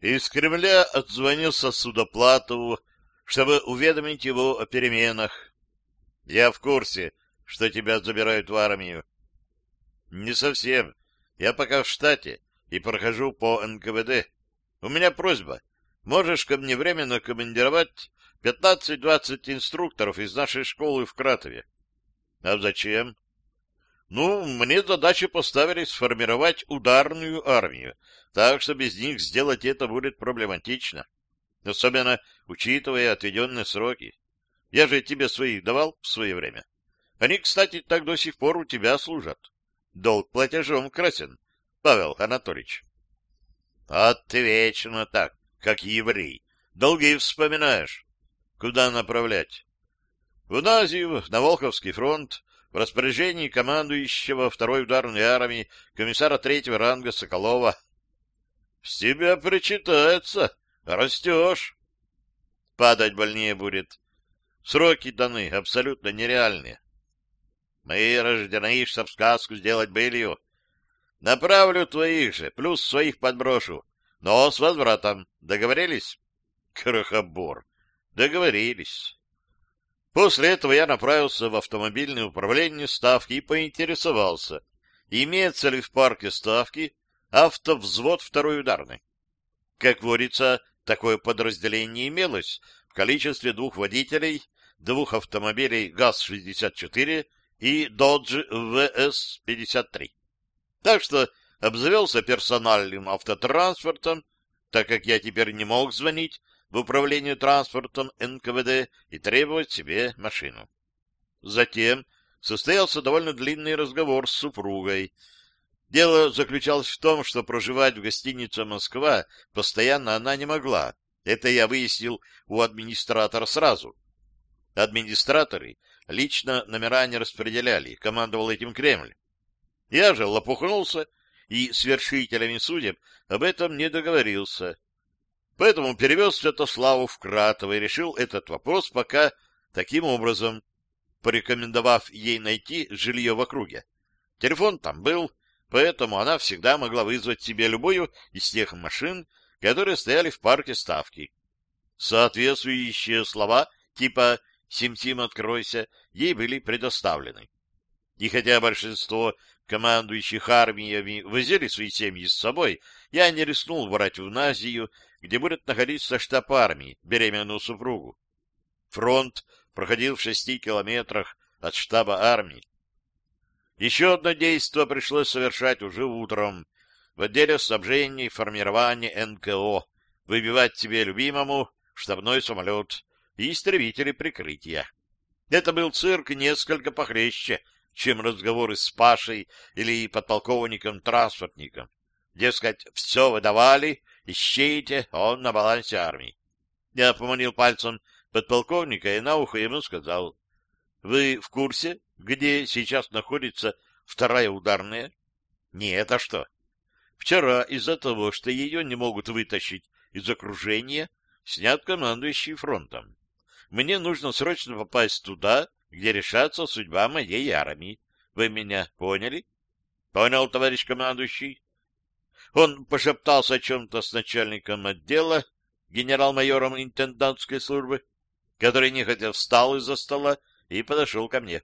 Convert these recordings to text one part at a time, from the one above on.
Из Кремля отзвонился Судоплатову, чтобы уведомить его о переменах. Я в курсе, что тебя забирают в армию. Не совсем. Я пока в штате и прохожу по НКВД. У меня просьба. Можешь ко мне временно командировать 15-20 инструкторов из нашей школы в Кратове. А зачем? Ну, мне задачи поставили сформировать ударную армию, так что без них сделать это будет проблематично. Особенно учитывая отведенные сроки. Я же тебе своих давал в свое время. Они, кстати, так до сих пор у тебя служат. Долг платежом красен, Павел Анатольевич. Ты вечно так, как еврей. Долги вспоминаешь. Куда направлять? В Назию, на Волховский фронт, в распоряжении командующего второй ударной армии комиссара третьего ранга Соколова. С тебя причитается. Растешь. Падать больнее будет. Сроки даны абсолютно нереальные. Мы рождены, чтоб сказку сделать былью. Направлю твоих же, плюс своих подброшу. Но с возвратом. Договорились? Крохобор. Договорились. После этого я направился в автомобильное управление ставки и поинтересовался, имеется ли в парке ставки автовзвод второй ударный. Как говорится, такое подразделение имелось в количестве двух водителей, двух автомобилей ГАЗ-64 и Dodge VS-53. Так что обзавелся персональным автотранспортом, так как я теперь не мог звонить в управление транспортом НКВД и требовать себе машину. Затем состоялся довольно длинный разговор с супругой. Дело заключалось в том, что проживать в гостинице «Москва» постоянно она не могла. Это я выяснил у администратора сразу. Администраторы лично номера не распределяли, командовал этим Кремль. Я же лопухнулся и с вершителями судеб об этом не договорился. Поэтому перевез Святославу в Кратово и решил этот вопрос пока таким образом, порекомендовав ей найти жилье в округе. Телефон там был, поэтому она всегда могла вызвать себе любую из тех машин, которые стояли в парке Ставки. Соответствующие слова типа «Сим-Сим, откройся» ей были предоставлены. И хотя большинство командующих армиями возили свои семьи с собой, я не рискнул брать в Назию, где будет находиться штаб армии, беременную супругу. Фронт проходил в шести километрах от штаба армии. Еще одно действие пришлось совершать уже утром в отделе снабжения и формирования НКО, выбивать себе любимому штабной самолет и истребители прикрытия. Это был цирк несколько похлеще, чем разговоры с Пашей или подполковником-транспортником. Дескать, все выдавали, ищите, он на балансе армии. Я поманил пальцем подполковника и на ухо ему сказал, «Вы в курсе, где сейчас находится вторая ударная?» «Нет, а что?» «Вчера из-за того, что ее не могут вытащить из окружения, снят командующий фронтом. Мне нужно срочно попасть туда, где решается судьба моей армии. Вы меня поняли? Понял, товарищ командующий. Он пошептался о чем-то с начальником отдела, генерал-майором интендантской службы, который нехотя встал из-за стола и подошел ко мне.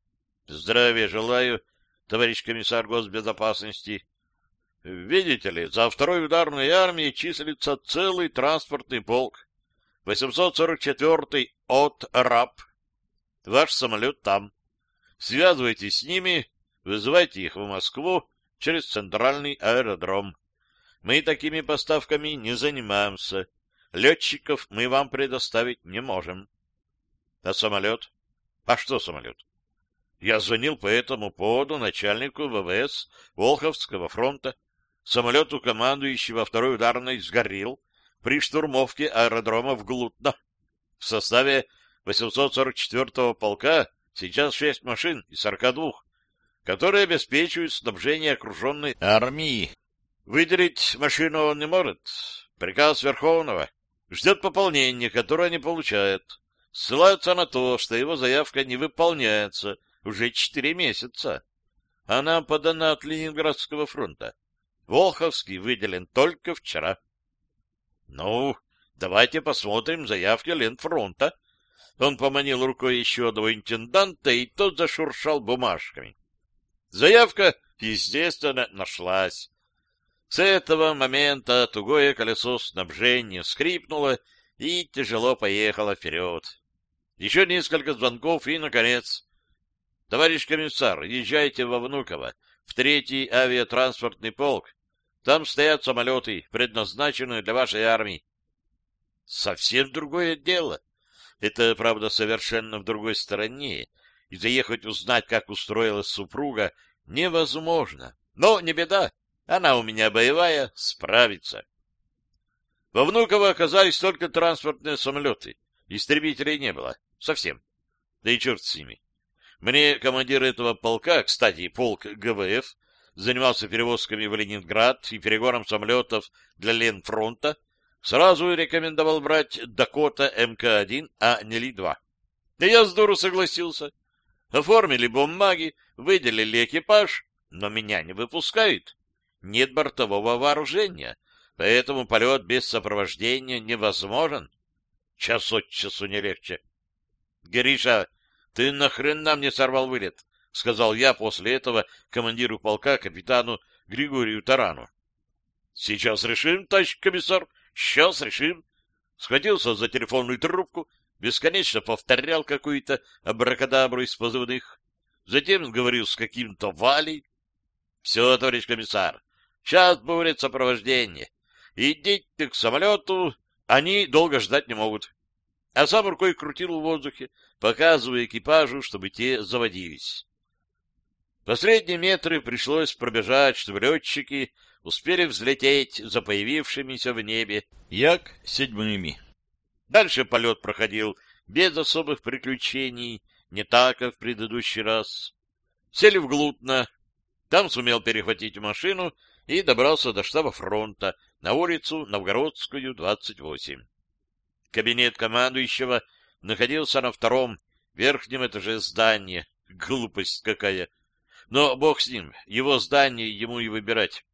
— Здравия желаю, товарищ комиссар госбезопасности. Видите ли, за второй ударной армией числится целый транспортный полк. 844-й от РАП Ваш самолет там. Связывайтесь с ними, вызывайте их в Москву через центральный аэродром. Мы такими поставками не занимаемся. Летчиков мы вам предоставить не можем. А самолет? А что самолет? Я звонил по этому поводу начальнику ВВС Волховского фронта. Самолет у командующего второй ударной сгорел при штурмовке аэродрома в Глутно в составе 844-го полка сейчас шесть машин из 42, которые обеспечивают снабжение окруженной армии. Выделить машину он не может. Приказ Верховного. Ждет пополнения, которое не получает. Ссылается на то, что его заявка не выполняется уже четыре месяца. Она подана от Ленинградского фронта. Волховский выделен только вчера. Ну, давайте посмотрим заявки Ленфронта. Он поманил рукой еще одного интенданта, и тот зашуршал бумажками. Заявка, естественно, нашлась. С этого момента тугое колесо снабжения скрипнуло и тяжело поехало вперед. Еще несколько звонков и, наконец, Товарищ комиссар, езжайте во Внуково, в третий авиатранспортный полк. Там стоят самолеты, предназначенные для вашей армии. Совсем другое дело. Это, правда, совершенно в другой стороне, и заехать узнать, как устроилась супруга, невозможно. Но не беда, она у меня боевая, справится. Во Внуково оказались только транспортные самолеты. Истребителей не было. Совсем. Да и черт с ними. Мне командир этого полка, кстати, полк ГВФ, занимался перевозками в Ленинград и перегоном самолетов для Ленфронта, сразу рекомендовал брать Дакота МК-1, а не Ли-2. И я здорово согласился. Оформили бумаги, выделили экипаж, но меня не выпускают. Нет бортового вооружения, поэтому полет без сопровождения невозможен. Час от часу не легче. Гриша, ты нахрена мне сорвал вылет? — сказал я после этого командиру полка капитану Григорию Тарану. — Сейчас решим, товарищ комиссар, сейчас решим. Схватился за телефонную трубку, бесконечно повторял какую-то абракадабру из позывных. Затем говорил с каким-то Валей. — Все, товарищ комиссар, сейчас будет сопровождение. Идите к самолету, они долго ждать не могут а сам рукой крутил в воздухе, показывая экипажу, чтобы те заводились. Последние метры пришлось пробежать, чтобы летчики успели взлететь за появившимися в небе як седьмыми. Дальше полет проходил без особых приключений, не так, как в предыдущий раз. Сели в Глутно, там сумел перехватить машину и добрался до штаба фронта на улицу Новгородскую, 28. Кабинет командующего находился на втором, верхнем этаже здания. Глупость какая! Но бог с ним, его здание ему и выбирать.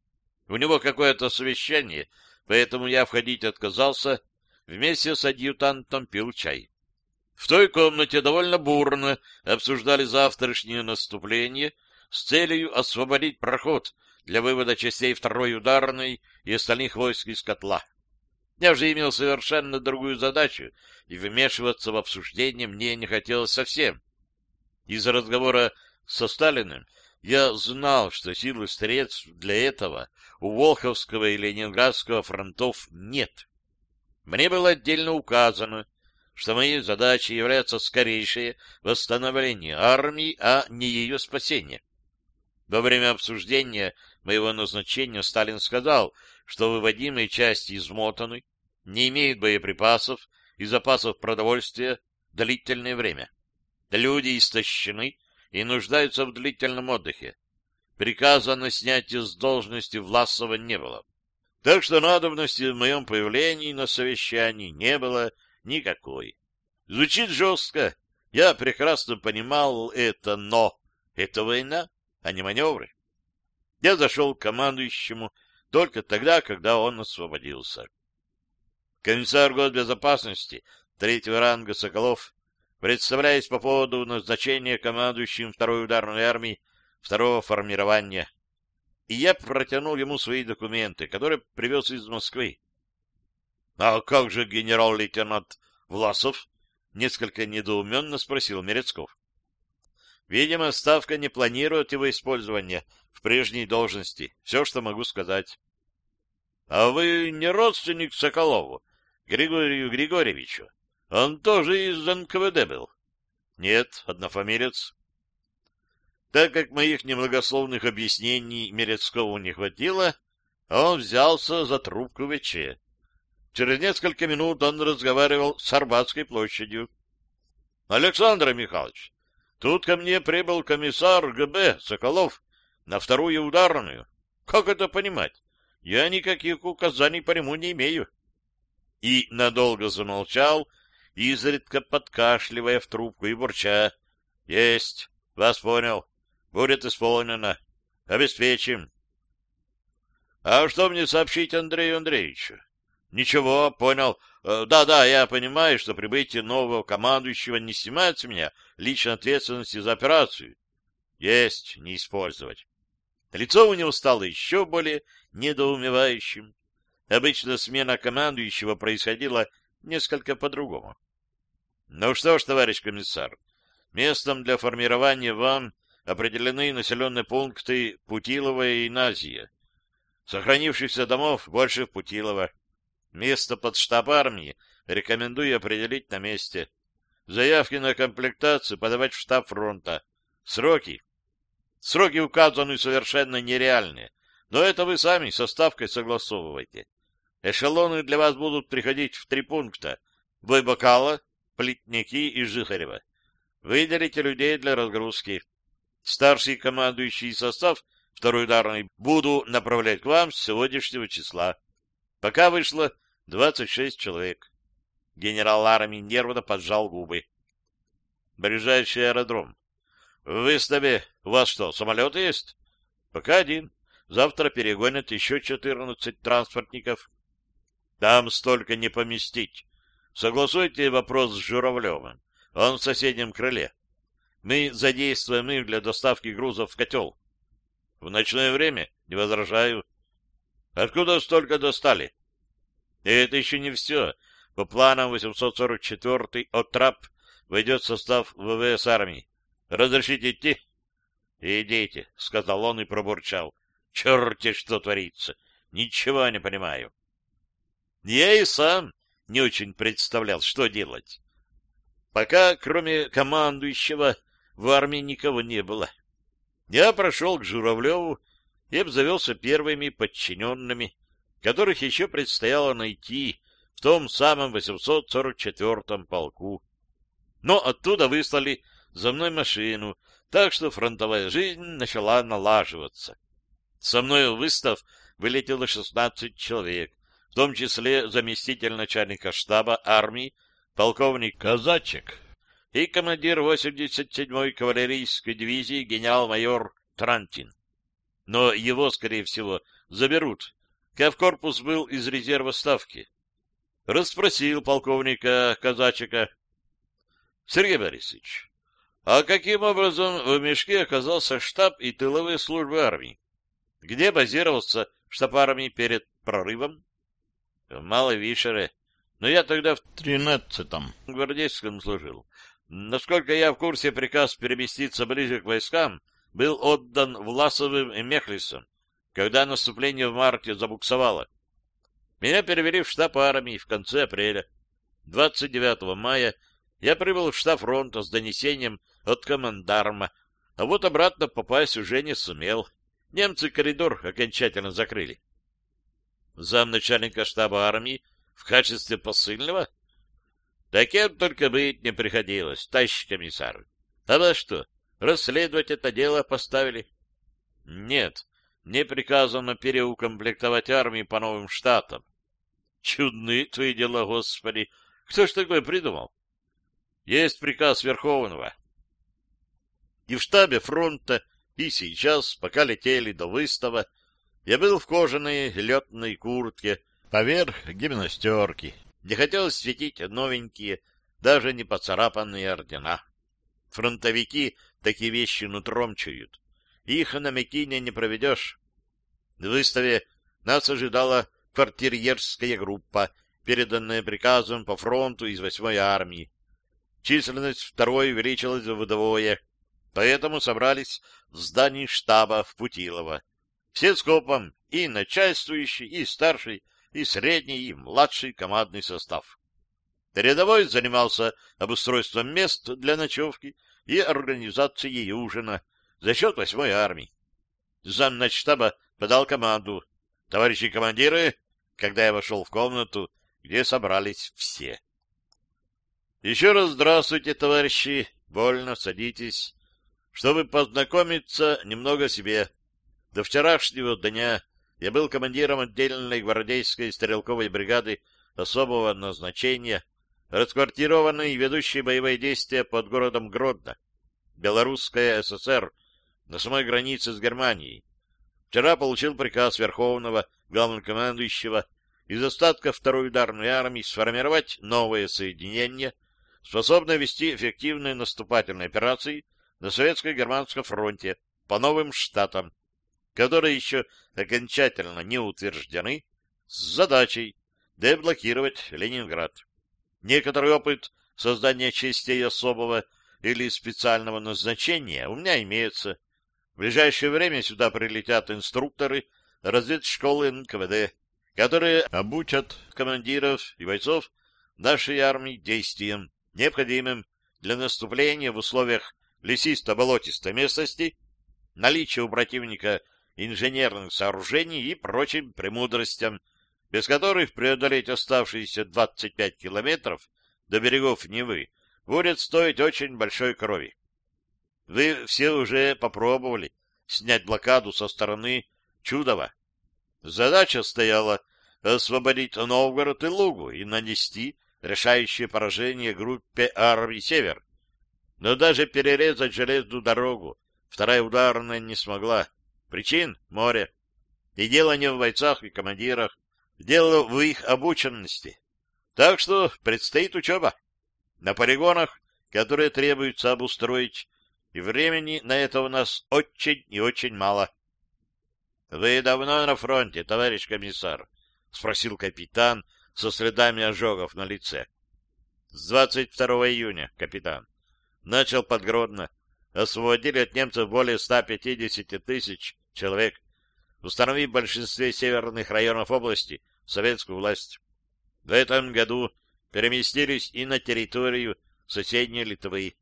У него какое-то совещание, поэтому я входить отказался, вместе с адъютантом пил чай. В той комнате довольно бурно обсуждали завтрашнее наступление с целью освободить проход для вывода частей второй ударной и остальных войск из котла. Я же имел совершенно другую задачу, и вмешиваться в обсуждение мне не хотелось совсем. Из разговора со Сталиным я знал, что силы средств для этого у Волховского и Ленинградского фронтов нет. Мне было отдельно указано, что моей задачей является скорейшее восстановление армии, а не ее спасение. Во время обсуждения моего назначения Сталин сказал, что выводимые части измотаны, не имеют боеприпасов и запасов продовольствия длительное время. Люди истощены и нуждаются в длительном отдыхе. Приказа на снятие с должности Власова не было. Так что надобности в моем появлении на совещании не было никакой. Звучит жестко. Я прекрасно понимал это, но это война, а не маневры. Я зашел к командующему только тогда, когда он освободился. Комиссар госбезопасности третьего ранга Соколов, представляясь по поводу назначения командующим второй ударной армии второго формирования, и я протянул ему свои документы, которые привез из Москвы. — А как же генерал-лейтенант Власов? — несколько недоуменно спросил Мерецков. Видимо, Ставка не планирует его использование в прежней должности. Все, что могу сказать. — А вы не родственник Соколову? Григорию Григорьевичу. Он тоже из НКВД был. Нет, однофамилец. Так как моих немногословных объяснений Мерецкову не хватило, он взялся за трубку ВЧ. Через несколько минут он разговаривал с Арбатской площадью. — Александр Михайлович, тут ко мне прибыл комиссар ГБ Соколов на вторую ударную. Как это понимать? Я никаких указаний по нему не имею и надолго замолчал, изредка подкашливая в трубку и бурча. — Есть, вас понял. Будет исполнено. Обеспечим. — А что мне сообщить Андрею Андреевичу? Ничего, понял. Э, да-да, я понимаю, что прибытие нового командующего не снимает с меня личной ответственности за операцию. Есть, не использовать. Лицо у него стало еще более недоумевающим. Обычно смена командующего происходила несколько по-другому. Ну что ж, товарищ комиссар, местом для формирования вам определены населенные пункты Путилова и Назия. Сохранившихся домов больше в Путилово. Место под штаб армии рекомендую определить на месте. Заявки на комплектацию подавать в штаб фронта. Сроки. Сроки указаны совершенно нереальные, но это вы сами со ставкой согласовываете. Эшелоны для вас будут приходить в три пункта. Бойбакала, Плетники и Жихарева. Выделите людей для разгрузки. Старший командующий состав, второй ударный, буду направлять к вам с сегодняшнего числа. Пока вышло 26 человек. Генерал армии нервно поджал губы. Ближайший аэродром. В выставе у вас что, самолеты есть? Пока один. Завтра перегонят еще 14 транспортников. Там столько не поместить. Согласуйте вопрос с Журавлевым. Он в соседнем крыле. Мы задействуем их для доставки грузов в котел. В ночное время? Не возражаю. Откуда столько достали? И это еще не все. По планам 844-й ОТРАП войдет в состав ВВС армии. Разрешите идти? Идите, — сказал он и пробурчал. Черти, что творится! Ничего не понимаю. Я и сам не очень представлял, что делать. Пока, кроме командующего, в армии никого не было. Я прошел к Журавлеву и обзавелся первыми подчиненными, которых еще предстояло найти в том самом 844-м полку. Но оттуда выслали за мной машину, так что фронтовая жизнь начала налаживаться. Со мной в выстав вылетело 16 человек, в том числе заместитель начальника штаба армии, полковник Казачек и командир 87-й кавалерийской дивизии генерал-майор Трантин. Но его, скорее всего, заберут. Кавкорпус был из резерва ставки. Расспросил полковника Казачика. — Сергей Борисович, а каким образом в мешке оказался штаб и тыловые службы армии? Где базировался штаб армии перед прорывом? В Малой Вишере. Но я тогда в тринадцатом гвардейском служил. Насколько я в курсе, приказ переместиться ближе к войскам был отдан Власовым и Мехлисом, когда наступление в марте забуксовало. Меня перевели в штаб армии в конце апреля. 29 мая я прибыл в штаб фронта с донесением от командарма, а вот обратно попасть уже не сумел. Немцы коридор окончательно закрыли. Замначальника штаба армии в качестве посыльного? Да кем только быть не приходилось, товарищ комиссар. А во что, расследовать это дело поставили? Нет, мне приказано переукомплектовать армию по новым штатам. Чудны твои дела, Господи! Кто ж такое придумал? Есть приказ Верховного. И в штабе фронта, и сейчас, пока летели до выстава, я был в кожаной летной куртке, поверх гимнастерки, где хотелось светить новенькие, даже не поцарапанные ордена. Фронтовики такие вещи нутром чуют. Их на Микине не проведешь. В выставе нас ожидала квартирьерская группа, переданная приказом по фронту из восьмой армии. Численность второй увеличилась вдвое, поэтому собрались в здании штаба в Путилово. Все скопом, и начальствующий, и старший, и средний, и младший командный состав. Рядовой занимался обустройством мест для ночевки и организацией ужина за счет восьмой армии. Замначштаба подал команду. Товарищи командиры, когда я вошел в комнату, где собрались все. Еще раз здравствуйте, товарищи. Больно, садитесь. Чтобы познакомиться немного себе. До вчерашнего дня я был командиром отдельной гвардейской стрелковой бригады особого назначения, расквартированной и ведущей боевые действия под городом Гродно, Белорусская ССР, на самой границе с Германией. Вчера получил приказ Верховного Главнокомандующего из остатков второй ударной армии сформировать новое соединение, способное вести эффективные наступательные операции на Советско-Германском фронте по новым штатам, которые еще окончательно не утверждены, с задачей деблокировать Ленинград. Некоторый опыт создания частей особого или специального назначения у меня имеется. В ближайшее время сюда прилетят инструкторы разведшколы НКВД, которые обучат командиров и бойцов нашей армии действиям, необходимым для наступления в условиях лесисто-болотистой местности, наличия у противника инженерных сооружений и прочим премудростям, без которых преодолеть оставшиеся 25 километров до берегов Невы будет стоить очень большой крови. Вы все уже попробовали снять блокаду со стороны Чудова. Задача стояла освободить Новгород и Лугу и нанести решающее поражение группе армий «Север». Но даже перерезать железную дорогу вторая ударная не смогла. Причин — море. И дело не в бойцах и командирах, дело в их обученности. Так что предстоит учеба. На полигонах, которые требуется обустроить, и времени на это у нас очень и очень мало. — Вы давно на фронте, товарищ комиссар? — спросил капитан со следами ожогов на лице. — С 22 июня, капитан. Начал подгродно. Освободили от немцев более 150 тысяч человек, установив в большинстве северных районов области советскую власть. В этом году переместились и на территорию соседней Литвы,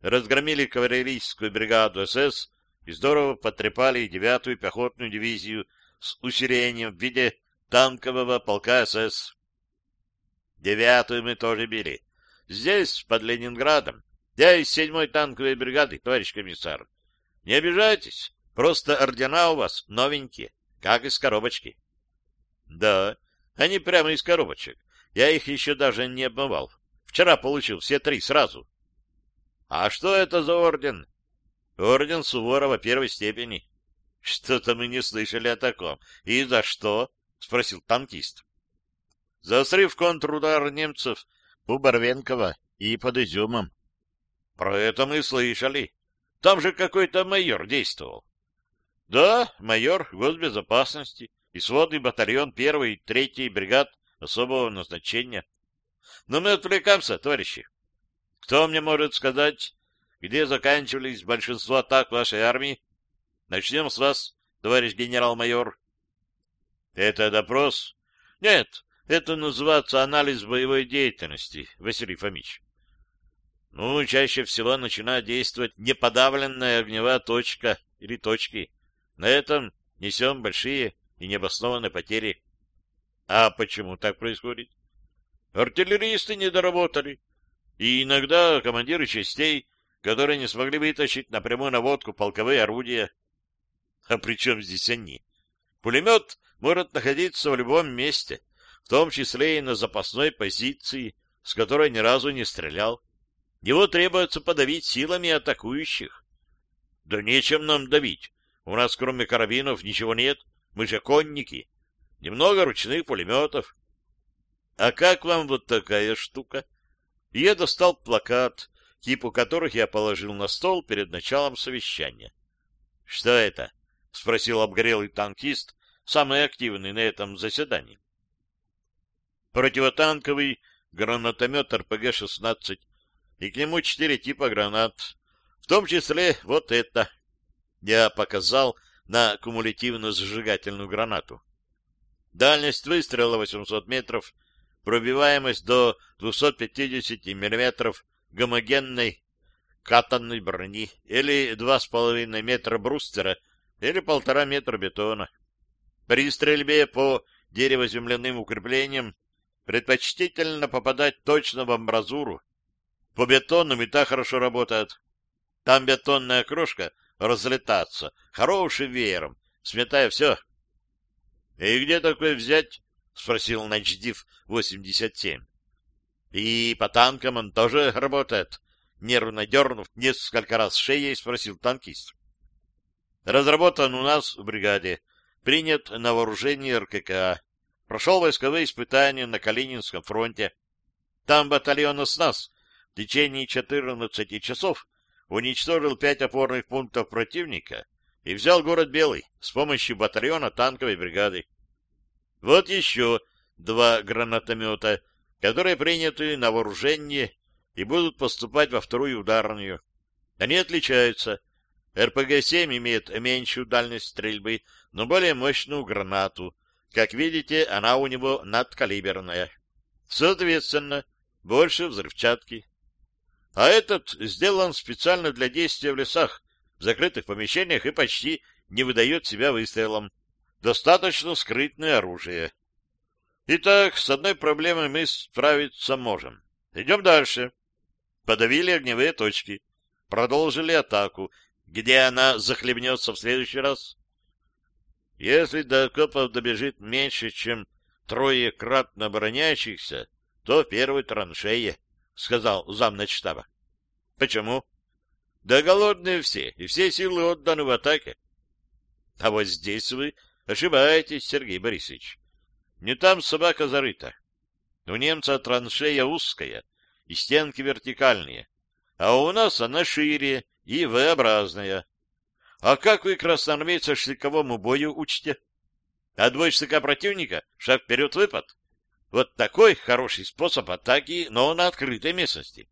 разгромили кавалерийскую бригаду СС и здорово потрепали девятую пехотную дивизию с усилением в виде танкового полка СС. Девятую мы тоже били. Здесь, под Ленинградом, я из седьмой танковой бригады, товарищ комиссар. Не обижайтесь, просто ордена у вас новенькие, как из коробочки. Да, они прямо из коробочек. Я их еще даже не обмывал. Вчера получил все три сразу. А что это за орден? Орден Суворова первой степени. Что-то мы не слышали о таком. И за что? Спросил танкист. За срыв контрудар немцев у Барвенкова и под Изюмом. Про это мы слышали. Там же какой-то майор действовал. Да, майор госбезопасности и сводный батальон первой и третьей бригад особого назначения. Но мы отвлекаемся, товарищи. Кто мне может сказать, где заканчивались большинство атак вашей армии? Начнем с вас, товарищ генерал-майор. Это допрос? Нет, это называется анализ боевой деятельности, Василий Фомич. Ну, чаще всего начинает действовать неподавленная огневая точка или точки. На этом несем большие и необоснованные потери. А почему так происходит? Артиллеристы не доработали. И иногда командиры частей, которые не смогли вытащить на прямую наводку полковые орудия. А при чем здесь они? Пулемет может находиться в любом месте, в том числе и на запасной позиции, с которой ни разу не стрелял. Его требуется подавить силами атакующих. Да нечем нам давить. У нас кроме карабинов ничего нет. Мы же конники. Немного ручных пулеметов. А как вам вот такая штука? Я достал плакат, типу которых я положил на стол перед началом совещания. — Что это? — спросил обгорелый танкист, самый активный на этом заседании. Противотанковый гранатомет РПГ-16, и к нему четыре типа гранат, в том числе вот это. Я показал на кумулятивную зажигательную гранату. Дальность выстрела 800 метров, пробиваемость до 250 мм гомогенной катанной брони или 2,5 метра брустера или полтора метра бетона. При стрельбе по деревоземляным укреплениям предпочтительно попадать точно в амбразуру. По бетонным и так хорошо работает. Там бетонная крошка разлетаться хорошим веером, сметая все, — И где такой взять? — спросил Начдив 87. — И по танкам он тоже работает? — нервно дернув несколько раз шеей, спросил танкист. — Разработан у нас в бригаде. Принят на вооружение РКК. Прошел войсковые испытания на Калининском фронте. Там батальон СНАС в течение 14 часов уничтожил пять опорных пунктов противника и взял город Белый с помощью батальона танковой бригады. Вот еще два гранатомета, которые приняты на вооружение и будут поступать во вторую ударную. Они отличаются. РПГ-7 имеет меньшую дальность стрельбы, но более мощную гранату. Как видите, она у него надкалиберная. Соответственно, больше взрывчатки. А этот сделан специально для действия в лесах, в закрытых помещениях и почти не выдает себя выстрелом. Достаточно скрытное оружие. Итак, с одной проблемой мы справиться можем. Идем дальше. Подавили огневые точки. Продолжили атаку. Где она захлебнется в следующий раз? Если до окопов добежит меньше, чем трое кратно обороняющихся, то в первой траншее, — сказал замначштаба. — Почему? — Да голодные все, и все силы отданы в атаке. — А вот здесь вы ошибаетесь, Сергей Борисович. Не там собака зарыта. У немца траншея узкая, и стенки вертикальные, а у нас она шире и V-образная. А как вы красноармейца шликовому бою учите? А двое штыка противника — шаг вперед выпад. Вот такой хороший способ атаки, но на открытой местности.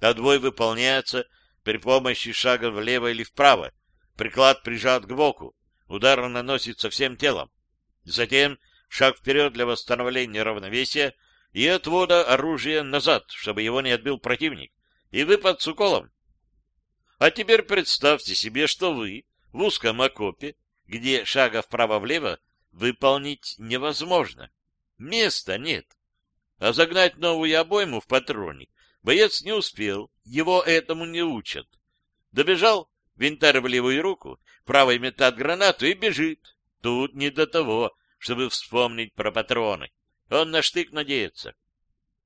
А двой выполняется при помощи шага влево или вправо. Приклад прижат к боку. Удар наносится всем телом. Затем шаг вперед для восстановления равновесия и отвода оружия назад, чтобы его не отбил противник, и выпад с уколом. А теперь представьте себе, что вы в узком окопе, где шага вправо-влево выполнить невозможно. Места нет. А загнать новую обойму в патроне боец не успел, его этому не учат. Добежал, винтарь в левую руку, правой метает гранату и бежит. Тут не до того, чтобы вспомнить про патроны. Он на штык надеется.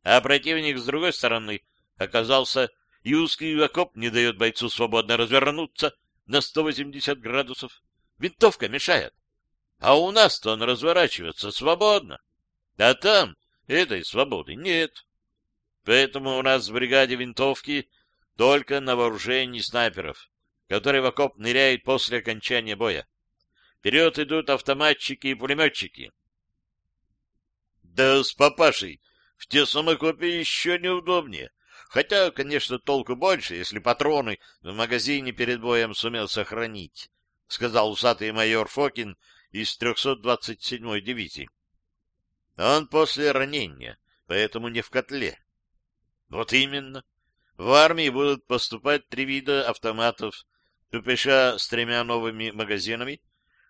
А противник с другой стороны оказался, и узкий окоп не дает бойцу свободно развернуться на 180 градусов. Винтовка мешает. А у нас-то он разворачивается свободно. А там этой свободы нет. Поэтому у нас в бригаде винтовки только на вооружении снайперов, которые в окоп ныряют после окончания боя. Вперед идут автоматчики и пулеметчики. Да с папашей в тесном окопе еще неудобнее. Хотя, конечно, толку больше, если патроны в магазине перед боем сумел сохранить, — сказал усатый майор Фокин из 327-й дивизии. Он после ранения, поэтому не в котле. Вот именно. В армии будут поступать три вида автоматов, ППШ с тремя новыми магазинами,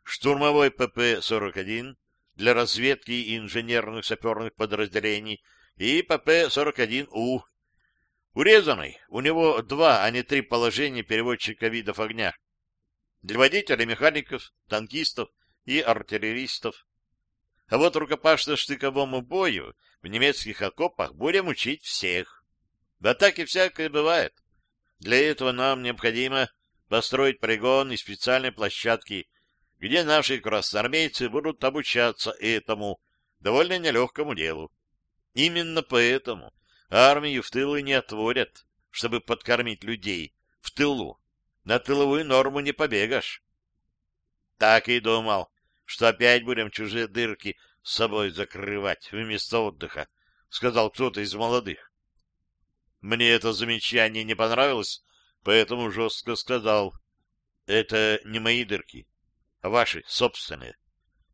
штурмовой ПП-41 для разведки и инженерных саперных подразделений и ПП-41У. Урезанный, у него два, а не три положения переводчика видов огня. Для водителей, механиков, танкистов и артиллеристов. А вот рукопашно-штыковому бою в немецких окопах будем учить всех. В атаке всякое бывает. Для этого нам необходимо построить полигон и специальные площадки где наши красноармейцы будут обучаться этому довольно нелегкому делу. Именно поэтому армию в тылы не отводят, чтобы подкормить людей в тылу. На тыловую норму не побегаешь. Так и думал, что опять будем чужие дырки с собой закрывать вместо отдыха, сказал кто-то из молодых. Мне это замечание не понравилось, поэтому жестко сказал, это не мои дырки, ваши собственные.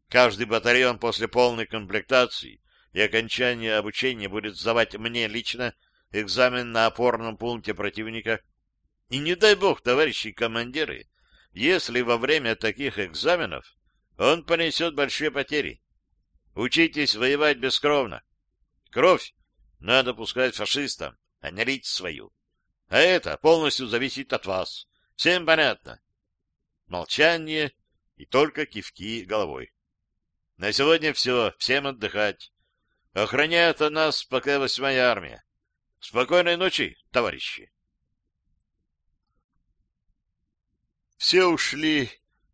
Каждый батальон после полной комплектации и окончания обучения будет сдавать мне лично экзамен на опорном пункте противника. И не дай бог, товарищи командиры, если во время таких экзаменов он понесет большие потери. Учитесь воевать бескровно. Кровь надо пускать фашистам, а не лить свою. А это полностью зависит от вас. Всем понятно? Молчание и только кивки головой. На сегодня все, всем отдыхать. Охраняет нас пока восьмая армия. Спокойной ночи, товарищи. Все ушли,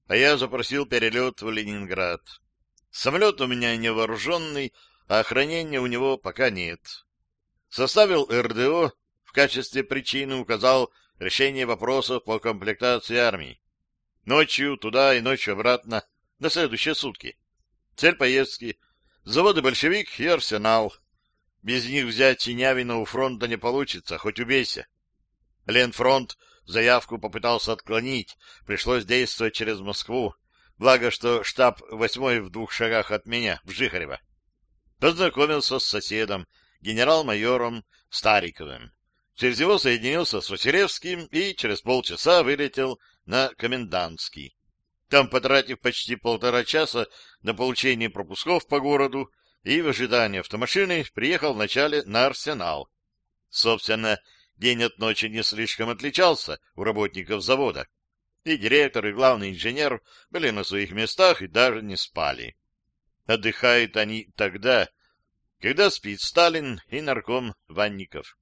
а я запросил перелет в Ленинград. Самолет у меня невооруженный, а охранения у него пока нет. Составил РДО, в качестве причины указал решение вопросов по комплектации армии. Ночью туда и ночью обратно, на следующие сутки. Цель поездки — заводы «Большевик» и «Арсенал». Без них взять Синявина у фронта не получится, хоть убейся. Ленфронт заявку попытался отклонить, пришлось действовать через Москву, благо что штаб восьмой в двух шагах от меня, в Жихарево. Познакомился с соседом, генерал-майором Стариковым. Через него соединился с Василевским и через полчаса вылетел на Комендантский. Там, потратив почти полтора часа на получение пропусков по городу и в ожидании автомашины, приехал вначале на Арсенал. Собственно, день от ночи не слишком отличался у работников завода. И директор, и главный инженер были на своих местах и даже не спали. Отдыхают они тогда, когда спит Сталин и нарком Ванников.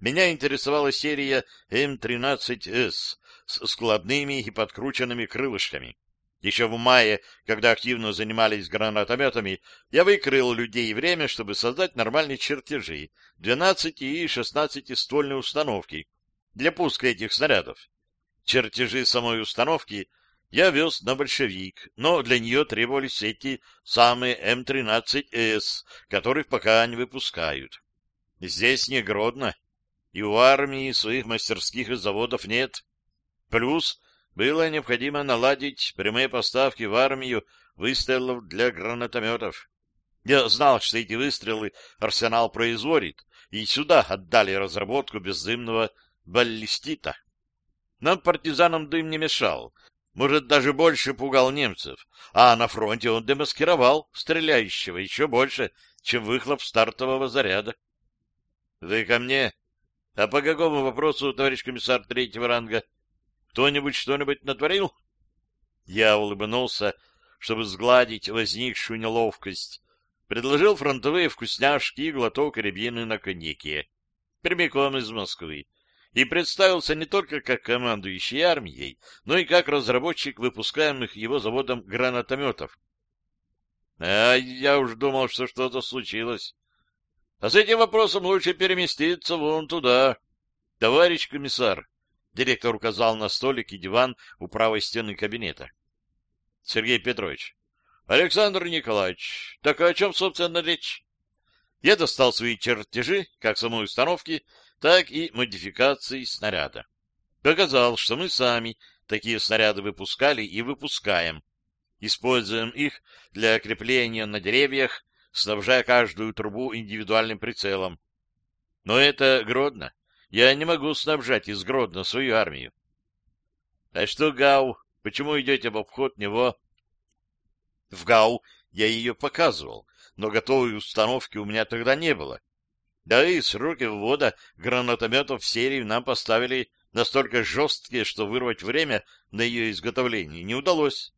Меня интересовала серия М-13С с складными и подкрученными крылышками. Еще в мае, когда активно занимались гранатометами, я выкрыл людей и время, чтобы создать нормальные чертежи 12 и 16 ствольной установки для пуска этих снарядов. Чертежи самой установки я вез на большевик, но для нее требовались эти самые М-13С, которых пока не выпускают. Здесь не Гродно, и у армии своих мастерских и заводов нет. Плюс было необходимо наладить прямые поставки в армию выстрелов для гранатометов. Я знал, что эти выстрелы арсенал производит, и сюда отдали разработку бездымного баллистита. Нам, партизанам, дым не мешал, может, даже больше пугал немцев, а на фронте он демаскировал стреляющего еще больше, чем выхлоп стартового заряда. — Вы ко мне? А по какому вопросу, товарищ комиссар третьего ранга? Кто-нибудь что-нибудь натворил? Я улыбнулся, чтобы сгладить возникшую неловкость. Предложил фронтовые вкусняшки и глоток рябины на коньяке. Прямиком из Москвы и представился не только как командующий армией, но и как разработчик выпускаемых его заводом гранатометов. А я уж думал, что что-то случилось. А с этим вопросом лучше переместиться вон туда. Товарищ комиссар, директор указал на столик и диван у правой стены кабинета. Сергей Петрович. Александр Николаевич, так о чем, собственно, речь? Я достал свои чертежи, как самой установки, так и модификации снаряда. Показал, что мы сами такие снаряды выпускали и выпускаем. Используем их для крепления на деревьях, снабжая каждую трубу индивидуальным прицелом. Но это Гродно. Я не могу снабжать из Гродно свою армию. А что ГАУ? Почему идете в обход него? В ГАУ я ее показывал, но готовой установки у меня тогда не было. Да и сроки ввода гранатометов в серию нам поставили настолько жесткие, что вырвать время на ее изготовление не удалось.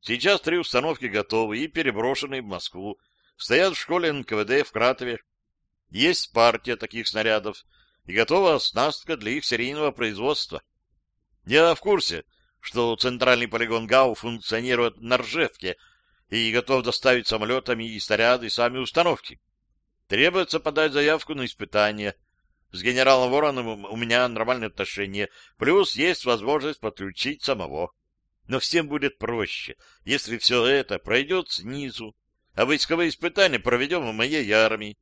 Сейчас три установки готовы и переброшены в Москву. Стоят в школе НКВД в Кратове. Есть партия таких снарядов и готова оснастка для их серийного производства. Я в курсе, что центральный полигон ГАУ функционирует на Ржевке и готов доставить самолетами и снаряды, сами установки. Требуется подать заявку на испытание. С генералом Вороновым у меня нормальные отношения, плюс есть возможность подключить самого. Но всем будет проще, если все это пройдет снизу, а войсковые испытания проведем в моей армии.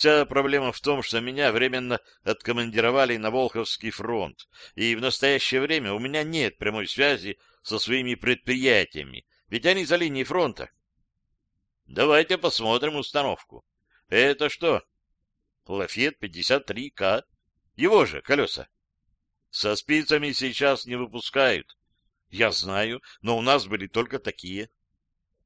Вся проблема в том, что меня временно откомандировали на Волховский фронт, и в настоящее время у меня нет прямой связи со своими предприятиями, ведь они за линией фронта. Давайте посмотрим установку. Это что? Лафет 53К. Его же колеса. Со спицами сейчас не выпускают. Я знаю, но у нас были только такие.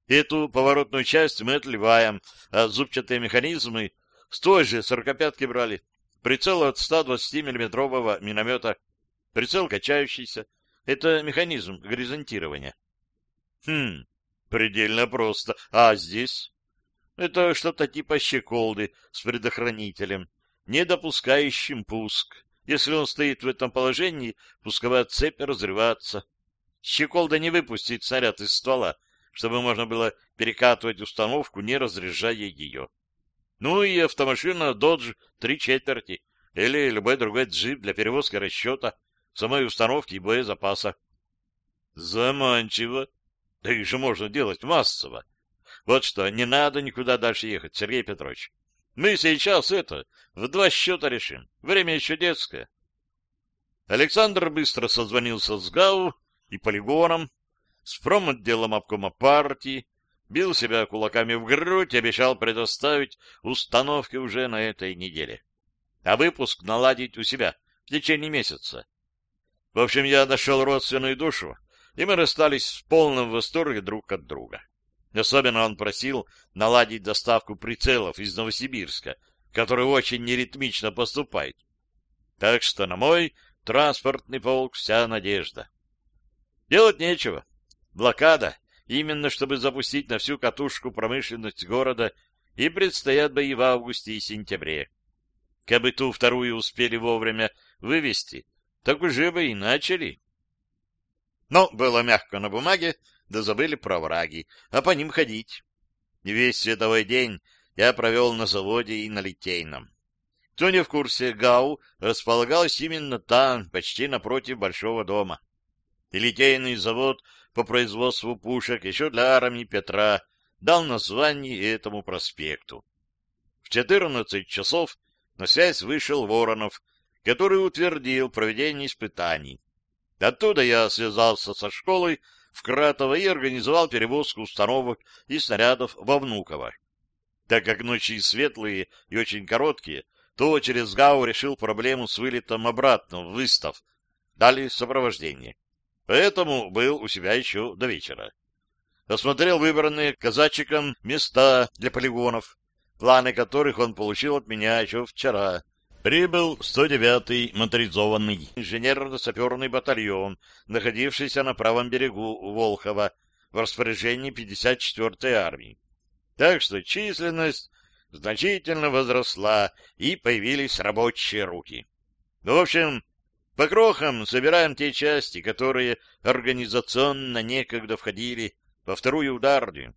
Эту поворотную часть мы отливаем, а зубчатые механизмы с той же сорокопятки брали. Прицел от 120 миллиметрового миномета. Прицел качающийся. Это механизм горизонтирования. Хм, предельно просто. А здесь? Это что-то типа щеколды с предохранителем, не допускающим пуск. Если он стоит в этом положении, пусковая цепь разрывается. Щеколда не выпустит снаряд из ствола, чтобы можно было перекатывать установку, не разряжая ее. Ну и автомашина Dodge три четверти или любой другой джип для перевозки расчета, самой установки и боезапаса. Заманчиво. Да их же можно делать массово. Вот что, не надо никуда дальше ехать, Сергей Петрович. Мы сейчас это в два счета решим. Время еще детское. Александр быстро созвонился с ГАУ и полигоном, с промотделом обкома партии, бил себя кулаками в грудь и обещал предоставить установки уже на этой неделе. А выпуск наладить у себя в течение месяца. В общем, я нашел родственную душу, и мы расстались в полном восторге друг от друга. Особенно он просил наладить доставку прицелов из Новосибирска, который очень неритмично поступает. Так что на мой транспортный полк вся надежда. Делать нечего. Блокада, именно чтобы запустить на всю катушку промышленность города, и предстоят бои в августе и сентябре. Кабы ту вторую успели вовремя вывести, так уже бы и начали. Но было мягко на бумаге, да забыли про враги, а по ним ходить. Весь световой день я провел на заводе и на Литейном. Кто не в курсе, ГАУ располагалась именно там, почти напротив большого дома. И Литейный завод по производству пушек еще для армии Петра дал название этому проспекту. В 14 часов на связь вышел Воронов, который утвердил проведение испытаний. Оттуда я связался со школой в Кратово и организовал перевозку установок и снарядов во Внуково. Так как ночи светлые и очень короткие, то через ГАУ решил проблему с вылетом обратно в Выстав. Дали сопровождение. Поэтому был у себя еще до вечера. Осмотрел выбранные казачиком места для полигонов, планы которых он получил от меня еще вчера. Прибыл 109-й моторизованный инженерно-саперный батальон, находившийся на правом берегу Волхова в распоряжении 54-й армии. Так что численность значительно возросла, и появились рабочие руки. В общем, по крохам собираем те части, которые организационно некогда входили во вторую ударную.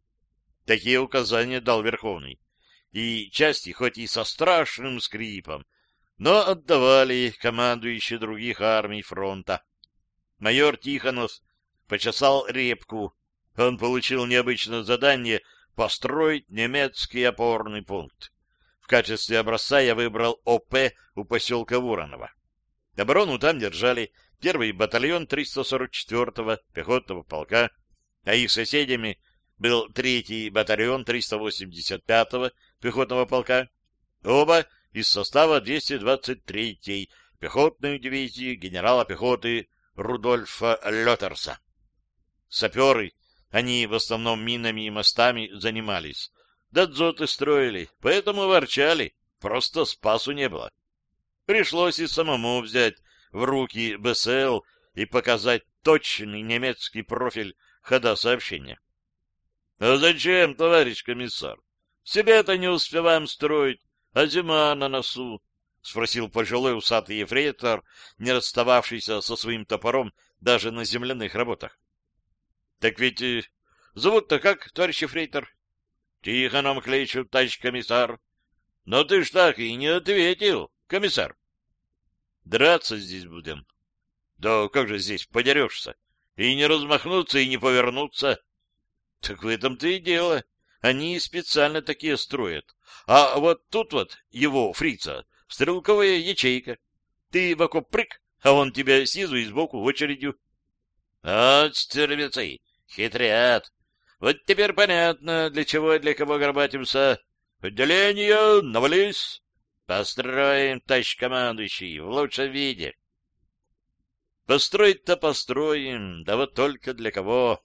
Такие указания дал Верховный. И части, хоть и со страшным скрипом, но отдавали командующие других армий фронта. Майор Тихонов почесал репку. Он получил необычное задание построить немецкий опорный пункт. В качестве образца я выбрал ОП у поселка Воронова. Оборону там держали первый батальон 344-го пехотного полка, а их соседями был третий батальон 385-го пехотного полка, оба из состава 223-й пехотной дивизии генерала пехоты Рудольфа Лётерса. Саперы, они в основном минами и мостами занимались. Дадзоты строили, поэтому ворчали, просто спасу не было. Пришлось и самому взять в руки БСЛ и показать точный немецкий профиль хода сообщения. — А зачем, товарищ комиссар? Себе-то не успеваем строить, а зима на носу, — спросил пожилой усатый ефрейтор, не расстававшийся со своим топором даже на земляных работах. — Так ведь э, зовут-то как, товарищ ефрейтор? — Тихоном кличут, товарищ комиссар. — Но ты ж так и не ответил, комиссар. — Драться здесь будем. — Да как же здесь подерешься? И не размахнуться, и не повернуться. — Так в этом-то и дело. Они специально такие строят. А вот тут вот его, фрица, стрелковая ячейка. Ты в окоп прыг, а он тебя снизу и сбоку очередью. Вот стервецы, хитрят. Вот теперь понятно, для чего и для кого горбатимся. Отделение, навались. Построим, товарищ командующий, в лучшем виде. Построить-то построим, да вот только для кого.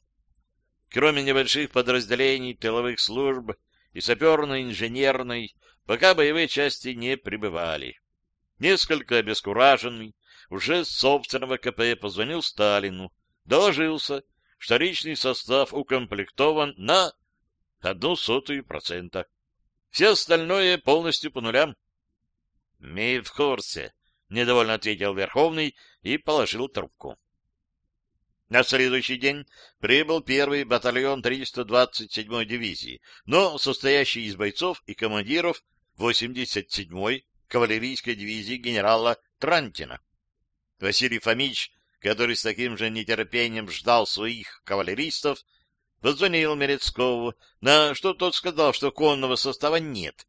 Кроме небольших подразделений тыловых служб и саперной, инженерной, пока боевые части не прибывали. Несколько обескураженный, уже с собственного КП позвонил Сталину, доложился, что личный состав укомплектован на одну сотую процента. Все остальное полностью по нулям. — Мы в курсе, — недовольно ответил Верховный и положил трубку. На следующий день прибыл первый батальон 327-й дивизии, но состоящий из бойцов и командиров 87-й кавалерийской дивизии генерала Трантина. Василий Фомич, который с таким же нетерпением ждал своих кавалеристов, позвонил Мерецкову, на что тот сказал, что конного состава нет.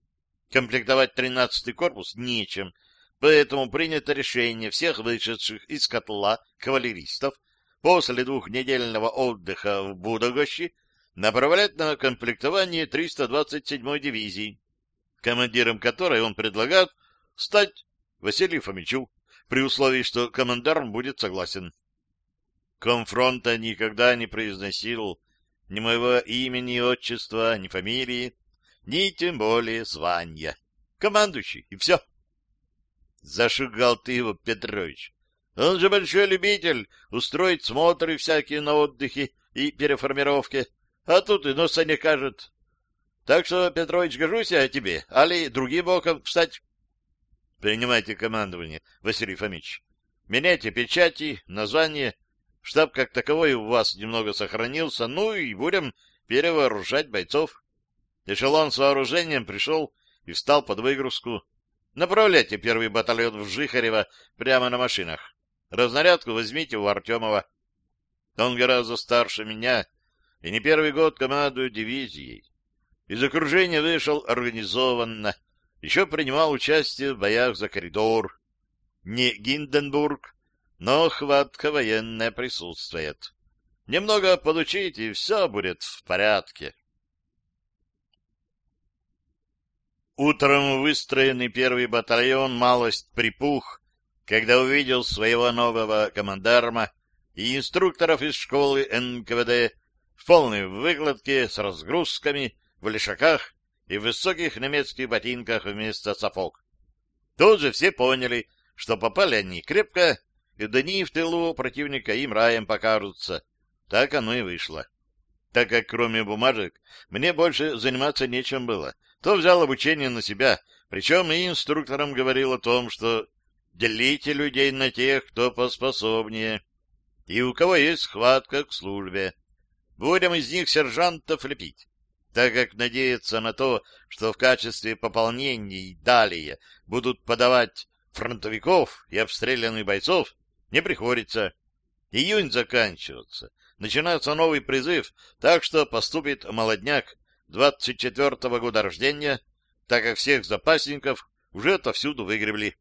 Комплектовать 13-й корпус нечем, поэтому принято решение всех вышедших из котла кавалеристов после двухнедельного отдыха в Будогощи направлять на комплектование 327-й дивизии, командиром которой он предлагает стать Василию Фомичу, при условии, что командарм будет согласен. Комфронта никогда не произносил ни моего имени, отчества, ни фамилии, ни тем более звания. Командующий, и все. Зашугал ты его, Петрович. Он же большой любитель устроить смотры всякие на отдыхе и переформировке, а тут и носа не кажет. Так что, Петрович, гожусь я тебе, али другим боком встать. Принимайте командование, Василий Фомич. Меняйте печати, название. Штаб как таковой у вас немного сохранился, ну и будем перевооружать бойцов. Эшелон с вооружением пришел и встал под выгрузку. Направляйте первый батальон в Жихарево прямо на машинах. Разнарядку возьмите у Артемова. Он гораздо старше меня и не первый год командует дивизией. Из окружения вышел организованно, еще принимал участие в боях за коридор. Не Гинденбург, но хватка военная присутствует. Немного подучить, и все будет в порядке. Утром выстроенный первый батальон малость припух когда увидел своего нового командарма и инструкторов из школы НКВД в полной выкладке с разгрузками, в лешаках и в высоких немецких ботинках вместо сапог. Тут же все поняли, что попали они крепко, и дни в тылу противника им раем покажутся. Так оно и вышло. Так как кроме бумажек мне больше заниматься нечем было, то взял обучение на себя, причем и инструкторам говорил о том, что Делите людей на тех, кто поспособнее, и у кого есть схватка к службе. Будем из них сержантов лепить, так как надеяться на то, что в качестве пополнений далее будут подавать фронтовиков и обстрелянных бойцов, не приходится. Июнь заканчивается, начинается новый призыв, так что поступит молодняк 24-го года рождения, так как всех запасников уже отовсюду выгребли.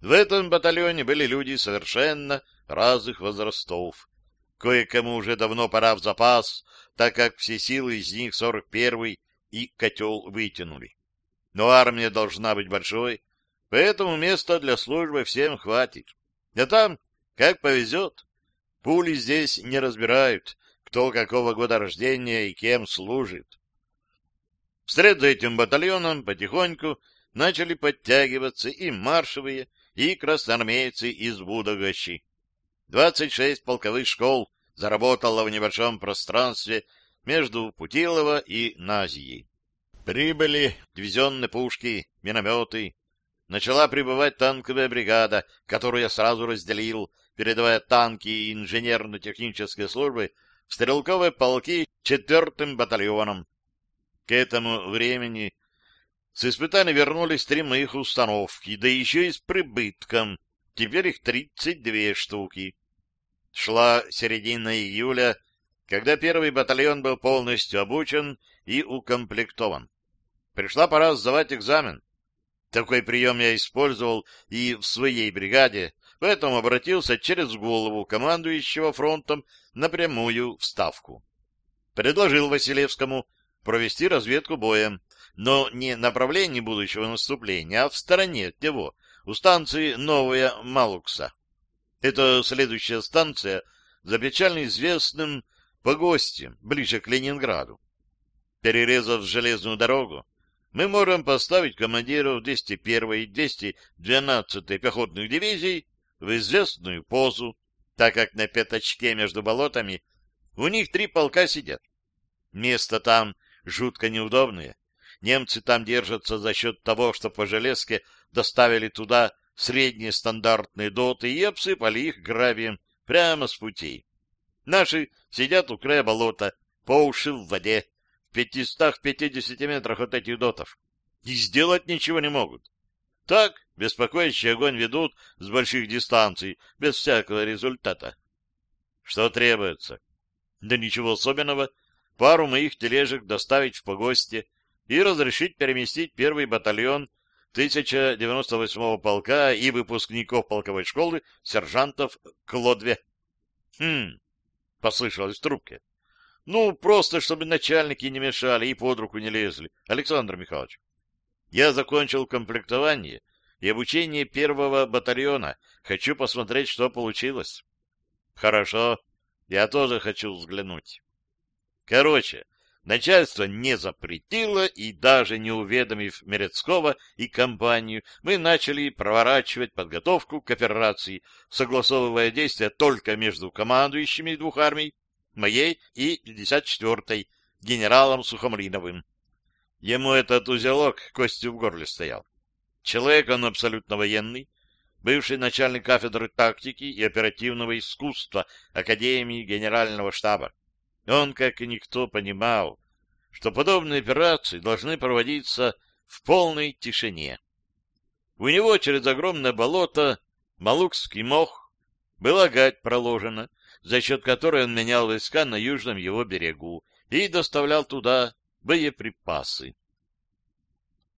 В этом батальоне были люди совершенно разных возрастов. Кое-кому уже давно пора в запас, так как все силы из них 41-й и котел вытянули. Но армия должна быть большой, поэтому места для службы всем хватит. А там, как повезет, пули здесь не разбирают, кто какого года рождения и кем служит. Вслед за этим батальоном потихоньку начали подтягиваться и маршевые, и красноармейцы из Будогощи. 26 полковых школ заработало в небольшом пространстве между Путилово и Назией. Прибыли дивизионные пушки, минометы. Начала прибывать танковая бригада, которую я сразу разделил, передавая танки и инженерно-технические службы в стрелковые полки четвертым батальоном. К этому времени с испытаний вернулись три моих установки, да еще и с прибытком. Теперь их тридцать две штуки. Шла середина июля, когда первый батальон был полностью обучен и укомплектован. Пришла пора сдавать экзамен. Такой прием я использовал и в своей бригаде, поэтому обратился через голову командующего фронтом напрямую в Ставку. Предложил Василевскому провести разведку боем, но не направлении будущего наступления, а в стороне от него, у станции Новая Малукса. Это следующая станция за печально известным погостем, ближе к Ленинграду. Перерезав железную дорогу, мы можем поставить командиров 201 и 212 пехотных дивизий в известную позу, так как на пятачке между болотами у них три полка сидят. Место там жутко неудобное, Немцы там держатся за счет того, что по железке доставили туда средние стандартные доты и обсыпали их гравием прямо с путей. Наши сидят у края болота, по уши в воде, в 550 метрах от этих дотов, и сделать ничего не могут. Так, беспокоящий огонь ведут с больших дистанций, без всякого результата. Что требуется? Да ничего особенного. Пару моих тележек доставить в погосте и разрешить переместить первый батальон 1098-го полка и выпускников полковой школы сержантов к Лодве. Хм, послышалось в трубке. Ну, просто, чтобы начальники не мешали и под руку не лезли. Александр Михайлович, я закончил комплектование и обучение первого батальона. Хочу посмотреть, что получилось. Хорошо, я тоже хочу взглянуть. Короче, начальство не запретило, и даже не уведомив Мерецкого и компанию, мы начали проворачивать подготовку к операции, согласовывая действия только между командующими двух армий, моей и 54-й, генералом Сухомлиновым. Ему этот узелок костью в горле стоял. Человек он абсолютно военный, бывший начальник кафедры тактики и оперативного искусства Академии Генерального штаба. Он, как и никто, понимал, что подобные операции должны проводиться в полной тишине. У него через огромное болото Малукский мох была гать проложена, за счет которой он менял войска на южном его берегу и доставлял туда боеприпасы.